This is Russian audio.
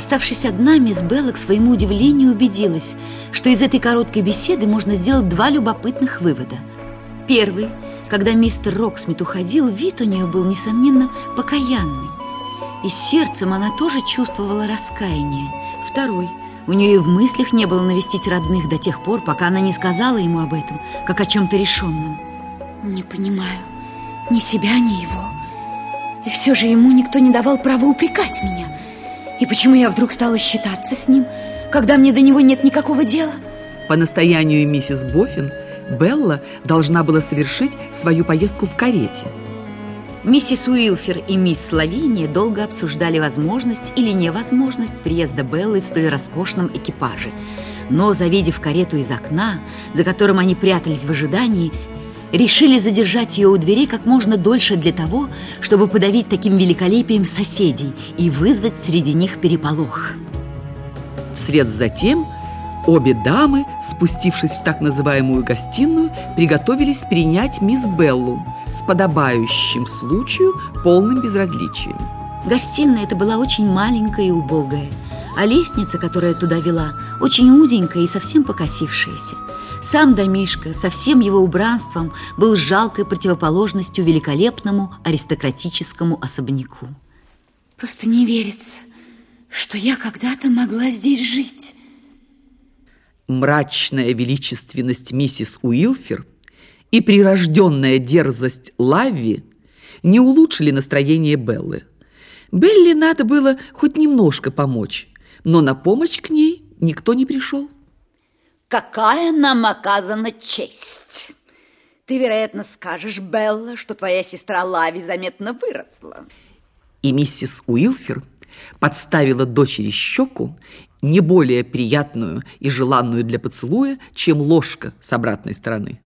Оставшись одна, мисс Белла к своему удивлению убедилась, что из этой короткой беседы можно сделать два любопытных вывода. Первый, когда мистер Роксмит уходил, вид у нее был, несомненно, покаянный. И сердцем она тоже чувствовала раскаяние. Второй, у нее и в мыслях не было навестить родных до тех пор, пока она не сказала ему об этом, как о чем-то решенном. Не понимаю ни себя, ни его. И все же ему никто не давал права упрекать меня. И почему я вдруг стала считаться с ним, когда мне до него нет никакого дела? По настоянию миссис Боффин, Белла должна была совершить свою поездку в карете. Миссис Уилфер и мисс Лавиния долго обсуждали возможность или невозможность приезда Беллы в столь роскошном экипаже. Но, завидев карету из окна, за которым они прятались в ожидании, решили задержать ее у дверей как можно дольше для того, чтобы подавить таким великолепием соседей и вызвать среди них переполох. Вслед за тем обе дамы, спустившись в так называемую гостиную, приготовились принять мисс Беллу с подобающим случаю полным безразличием. Гостиная эта была очень маленькая и убогая, а лестница, которая туда вела, очень узенькая и совсем покосившаяся. Сам домишко со всем его убранством был жалкой противоположностью великолепному аристократическому особняку. Просто не верится, что я когда-то могла здесь жить. Мрачная величественность миссис Уилфер и прирожденная дерзость Лавви не улучшили настроение Беллы. Белли надо было хоть немножко помочь, но на помощь к ней никто не пришел. Какая нам оказана честь! Ты, вероятно, скажешь, Белла, что твоя сестра Лави заметно выросла. И миссис Уилфер подставила дочери щеку, не более приятную и желанную для поцелуя, чем ложка с обратной стороны.